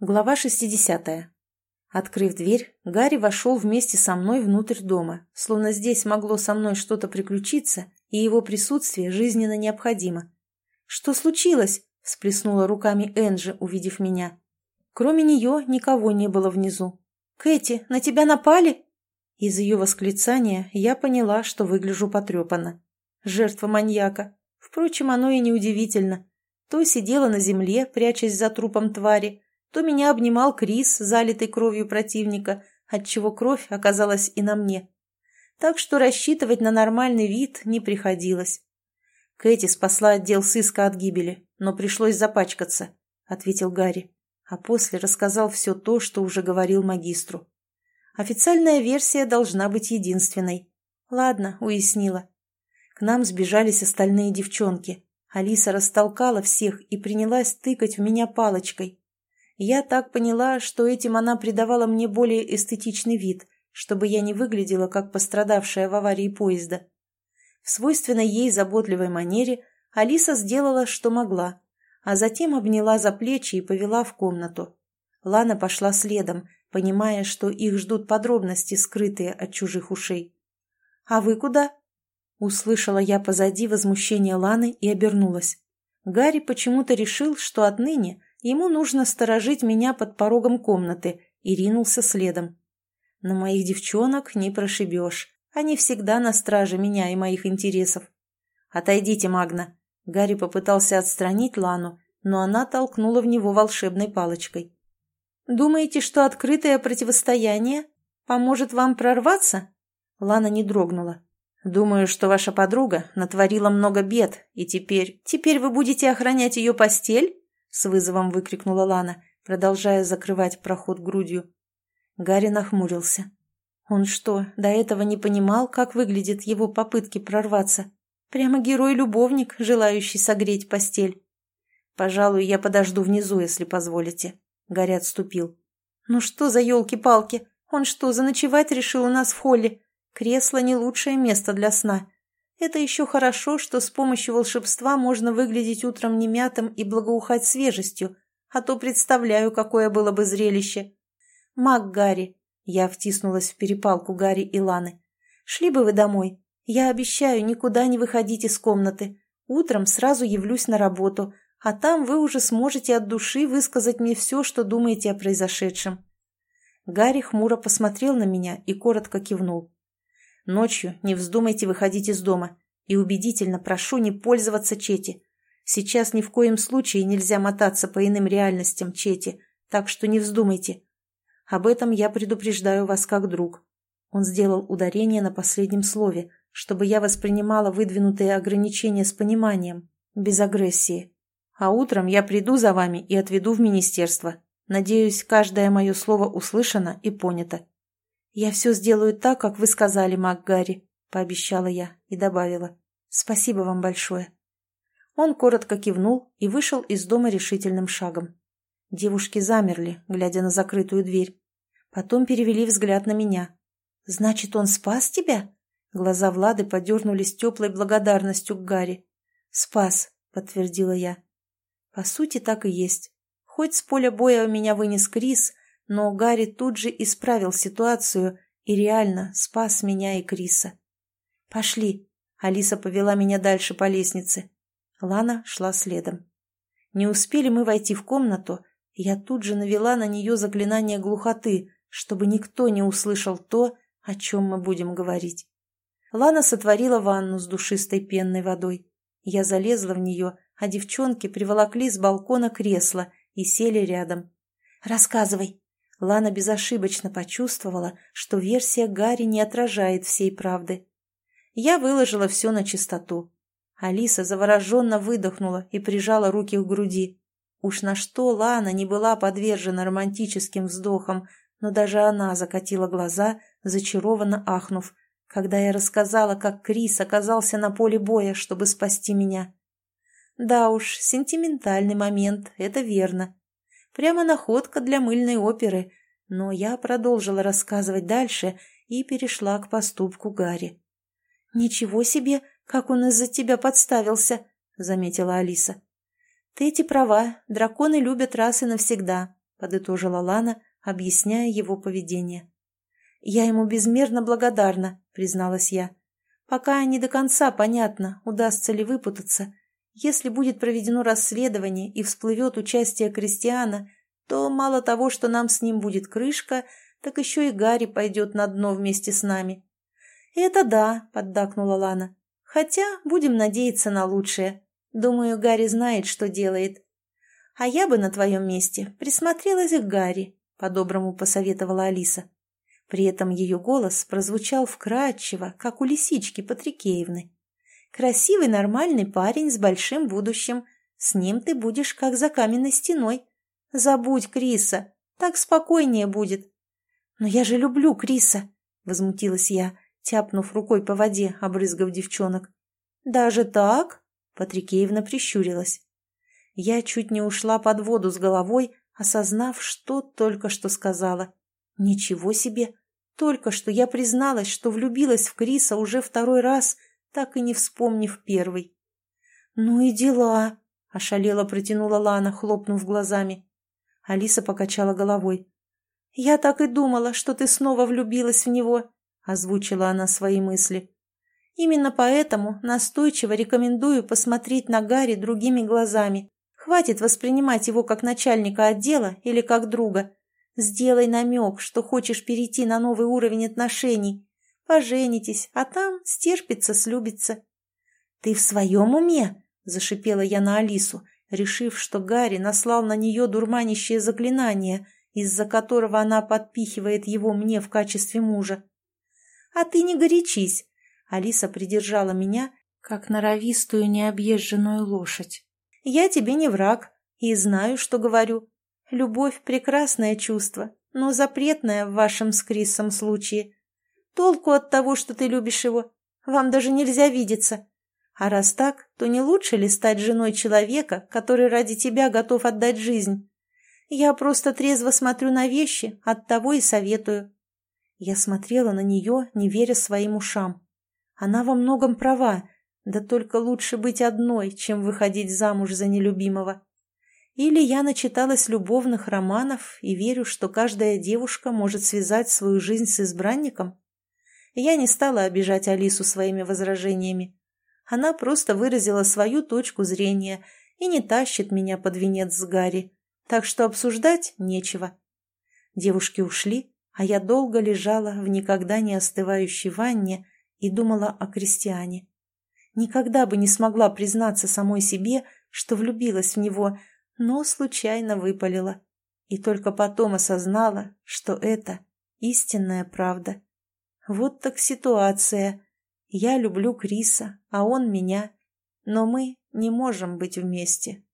Глава 60. Открыв дверь, Гарри вошел вместе со мной внутрь дома, словно здесь могло со мной что-то приключиться, и его присутствие жизненно необходимо. «Что случилось?» – всплеснула руками Энджи, увидев меня. Кроме нее никого не было внизу. «Кэти, на тебя напали?» Из ее восклицания я поняла, что выгляжу потрепанно. Жертва маньяка. Впрочем, оно и неудивительно. То сидела на земле, прячась за трупом твари, то меня обнимал Крис, залитый кровью противника, отчего кровь оказалась и на мне. Так что рассчитывать на нормальный вид не приходилось. Кэти спасла отдел сыска от гибели, но пришлось запачкаться, — ответил Гарри, а после рассказал все то, что уже говорил магистру. Официальная версия должна быть единственной. Ладно, уяснила. К нам сбежались остальные девчонки. Алиса растолкала всех и принялась тыкать в меня палочкой. Я так поняла, что этим она придавала мне более эстетичный вид, чтобы я не выглядела как пострадавшая в аварии поезда. В свойственной ей заботливой манере Алиса сделала, что могла, а затем обняла за плечи и повела в комнату. Лана пошла следом, понимая, что их ждут подробности, скрытые от чужих ушей. «А вы куда?» Услышала я позади возмущение Ланы и обернулась. Гарри почему-то решил, что отныне Ему нужно сторожить меня под порогом комнаты, и ринулся следом. На моих девчонок не прошибешь. Они всегда на страже меня и моих интересов. «Отойдите, Магна!» Гарри попытался отстранить Лану, но она толкнула в него волшебной палочкой. «Думаете, что открытое противостояние поможет вам прорваться?» Лана не дрогнула. «Думаю, что ваша подруга натворила много бед, и теперь... Теперь вы будете охранять ее постель?» — с вызовом выкрикнула Лана, продолжая закрывать проход грудью. Гарри нахмурился. Он что, до этого не понимал, как выглядят его попытки прорваться? Прямо герой-любовник, желающий согреть постель. «Пожалуй, я подожду внизу, если позволите». Гарри отступил. «Ну что за елки-палки? Он что, заночевать решил у нас в холле? Кресло не лучшее место для сна. Это еще хорошо, что с помощью волшебства можно выглядеть утром немятым и благоухать свежестью, а то представляю, какое было бы зрелище. Маг Гарри, я втиснулась в перепалку Гарри и Ланы. Шли бы вы домой. Я обещаю никуда не выходить из комнаты. Утром сразу явлюсь на работу, а там вы уже сможете от души высказать мне все, что думаете о произошедшем. Гарри хмуро посмотрел на меня и коротко кивнул. Ночью не вздумайте выходить из дома. И убедительно прошу не пользоваться Чети. Сейчас ни в коем случае нельзя мотаться по иным реальностям Чети, так что не вздумайте. Об этом я предупреждаю вас как друг. Он сделал ударение на последнем слове, чтобы я воспринимала выдвинутые ограничения с пониманием, без агрессии. А утром я приду за вами и отведу в министерство. Надеюсь, каждое мое слово услышано и понято. «Я все сделаю так, как вы сказали, маг Гарри», — пообещала я и добавила. «Спасибо вам большое». Он коротко кивнул и вышел из дома решительным шагом. Девушки замерли, глядя на закрытую дверь. Потом перевели взгляд на меня. «Значит, он спас тебя?» Глаза Влады подернулись теплой благодарностью к Гарри. «Спас», — подтвердила я. «По сути, так и есть. Хоть с поля боя меня вынес Крис, но Гарри тут же исправил ситуацию и реально спас меня и Криса. «Пошли!» — Алиса повела меня дальше по лестнице. Лана шла следом. Не успели мы войти в комнату, я тут же навела на нее заклинание глухоты, чтобы никто не услышал то, о чем мы будем говорить. Лана сотворила ванну с душистой пенной водой. Я залезла в нее, а девчонки приволокли с балкона кресло и сели рядом. «Рассказывай», Лана безошибочно почувствовала, что версия Гарри не отражает всей правды. Я выложила все на чистоту. Алиса завороженно выдохнула и прижала руки к груди. Уж на что Лана не была подвержена романтическим вздохам, но даже она закатила глаза, зачарованно ахнув, когда я рассказала, как Крис оказался на поле боя, чтобы спасти меня. Да уж, сентиментальный момент, это верно. Прямо находка для мыльной оперы, но я продолжила рассказывать дальше и перешла к поступку Гарри. «Ничего себе, как он из-за тебя подставился!» — заметила Алиса. «Ты эти права, драконы любят раз и навсегда. — подытожила Лана, объясняя его поведение. «Я ему безмерно благодарна», — призналась я. «Пока не до конца понятно, удастся ли выпутаться. Если будет проведено расследование и всплывет участие Кристиана, то мало того, что нам с ним будет крышка, так еще и Гарри пойдет на дно вместе с нами». «Это да», — поддакнула Лана. «Хотя будем надеяться на лучшее. Думаю, Гарри знает, что делает». «А я бы на твоем месте присмотрелась к Гарри», — по-доброму посоветовала Алиса. При этом ее голос прозвучал вкрадчиво, как у лисички Патрикеевны. «Красивый, нормальный парень с большим будущим. С ним ты будешь как за каменной стеной. Забудь Криса, так спокойнее будет». «Но я же люблю Криса», — возмутилась я, тяпнув рукой по воде, обрызгав девчонок. «Даже так?» — Патрикеевна прищурилась. Я чуть не ушла под воду с головой, осознав, что только что сказала. Ничего себе! Только что я призналась, что влюбилась в Криса уже второй раз, так и не вспомнив первый. «Ну и дела!» — ошалела протянула Лана, хлопнув глазами. Алиса покачала головой. «Я так и думала, что ты снова влюбилась в него», — озвучила она свои мысли. «Именно поэтому настойчиво рекомендую посмотреть на Гарри другими глазами. Хватит воспринимать его как начальника отдела или как друга. Сделай намек, что хочешь перейти на новый уровень отношений. Поженитесь, а там стерпится, слюбится. — Ты в своем уме? — зашипела я на Алису, решив, что Гарри наслал на нее дурманящее заклинание, из-за которого она подпихивает его мне в качестве мужа. — А ты не горячись. Алиса придержала меня, как норовистую необъезженную лошадь. Я тебе не враг и знаю, что говорю. Любовь – прекрасное чувство, но запретное в вашем с Крисом случае. Толку от того, что ты любишь его. Вам даже нельзя видеться. А раз так, то не лучше ли стать женой человека, который ради тебя готов отдать жизнь? Я просто трезво смотрю на вещи, оттого и советую. Я смотрела на нее, не веря своим ушам. Она во многом права, да только лучше быть одной, чем выходить замуж за нелюбимого. Или я начиталась любовных романов и верю, что каждая девушка может связать свою жизнь с избранником? Я не стала обижать Алису своими возражениями. Она просто выразила свою точку зрения и не тащит меня под венец с Гарри, так что обсуждать нечего. Девушки ушли, а я долго лежала в никогда не остывающей ванне и думала о крестьяне. Никогда бы не смогла признаться самой себе, что влюбилась в него, но случайно выпалила. И только потом осознала, что это истинная правда. Вот так ситуация. Я люблю Криса, а он меня. Но мы не можем быть вместе.